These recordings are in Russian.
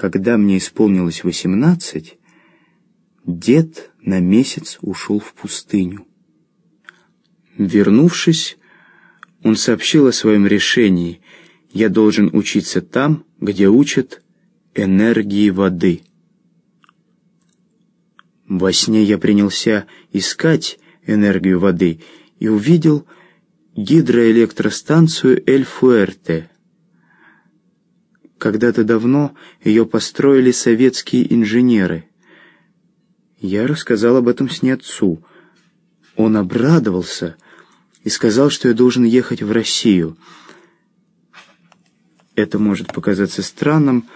когда мне исполнилось восемнадцать, дед на месяц ушел в пустыню. Вернувшись, он сообщил о своем решении. Я должен учиться там, где учат энергии воды. Во сне я принялся искать энергию воды и увидел гидроэлектростанцию Эль-Фуэрте. Когда-то давно ее построили советские инженеры. Я рассказал об этом сне отцу. Он обрадовался и сказал, что я должен ехать в Россию. Это может показаться странным,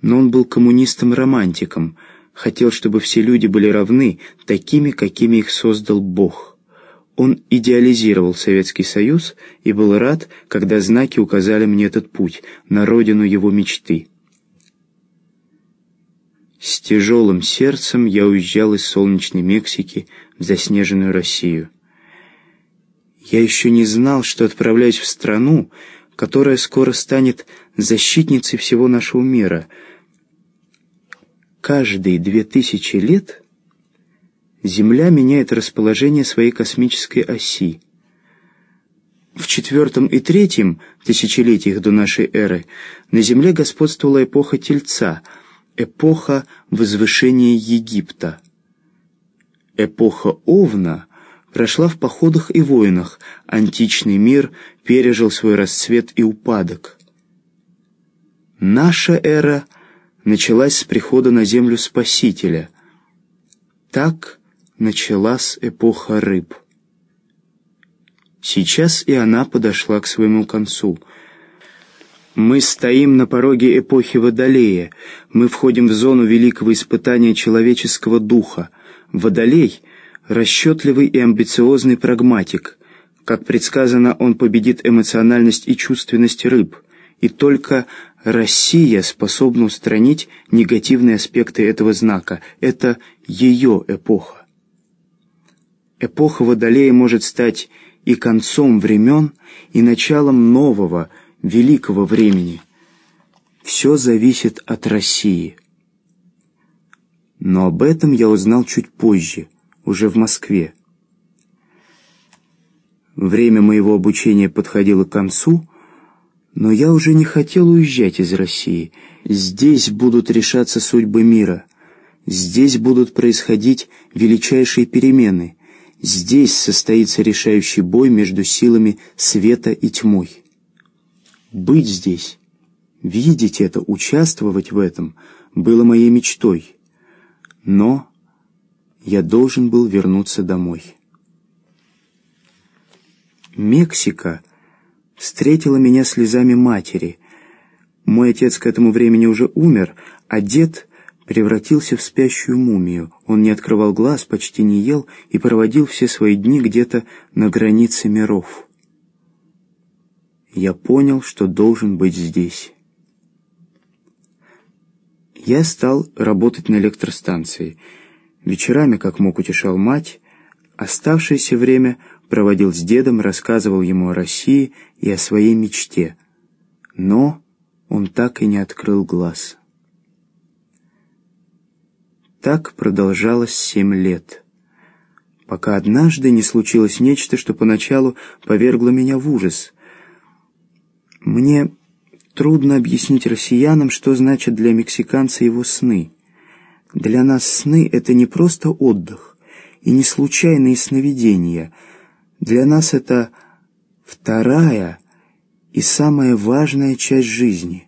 но он был коммунистом-романтиком, хотел, чтобы все люди были равны, такими, какими их создал Бог. Он идеализировал Советский Союз и был рад, когда знаки указали мне этот путь, на родину его мечты. С тяжелым сердцем я уезжал из солнечной Мексики в заснеженную Россию. Я еще не знал, что отправляюсь в страну, которая скоро станет защитницей всего нашего мира. Каждые две тысячи лет Земля меняет расположение своей космической оси. В четвертом и третьем тысячелетиях до нашей эры на Земле господствовала эпоха Тельца, эпоха возвышения Египта. Эпоха Овна прошла в походах и войнах, античный мир пережил свой расцвет и упадок. Наша эра началась с прихода на Землю Спасителя. Так началась эпоха рыб. Сейчас и она подошла к своему концу. Мы стоим на пороге эпохи Водолея. Мы входим в зону великого испытания человеческого духа. Водолей — расчетливый и амбициозный прагматик. Как предсказано, он победит эмоциональность и чувственность рыб. И только Россия способна устранить негативные аспекты этого знака. Это ее эпоха. Эпоха Водолея может стать и концом времен, и началом нового, великого времени. Все зависит от России. Но об этом я узнал чуть позже, уже в Москве. Время моего обучения подходило к концу, но я уже не хотел уезжать из России. Здесь будут решаться судьбы мира. Здесь будут происходить величайшие перемены. Здесь состоится решающий бой между силами света и тьмой. Быть здесь, видеть это, участвовать в этом было моей мечтой. Но я должен был вернуться домой. Мексика встретила меня слезами матери. Мой отец к этому времени уже умер, а дед превратился в спящую мумию. Он не открывал глаз, почти не ел и проводил все свои дни где-то на границе миров. Я понял, что должен быть здесь. Я стал работать на электростанции. Вечерами, как мог, утешал мать. Оставшееся время проводил с дедом, рассказывал ему о России и о своей мечте. Но он так и не открыл глаз. Так продолжалось семь лет, пока однажды не случилось нечто, что поначалу повергло меня в ужас. Мне трудно объяснить россиянам, что значит для мексиканца его сны. Для нас сны — это не просто отдых и не случайные сновидения. Для нас это вторая и самая важная часть жизни —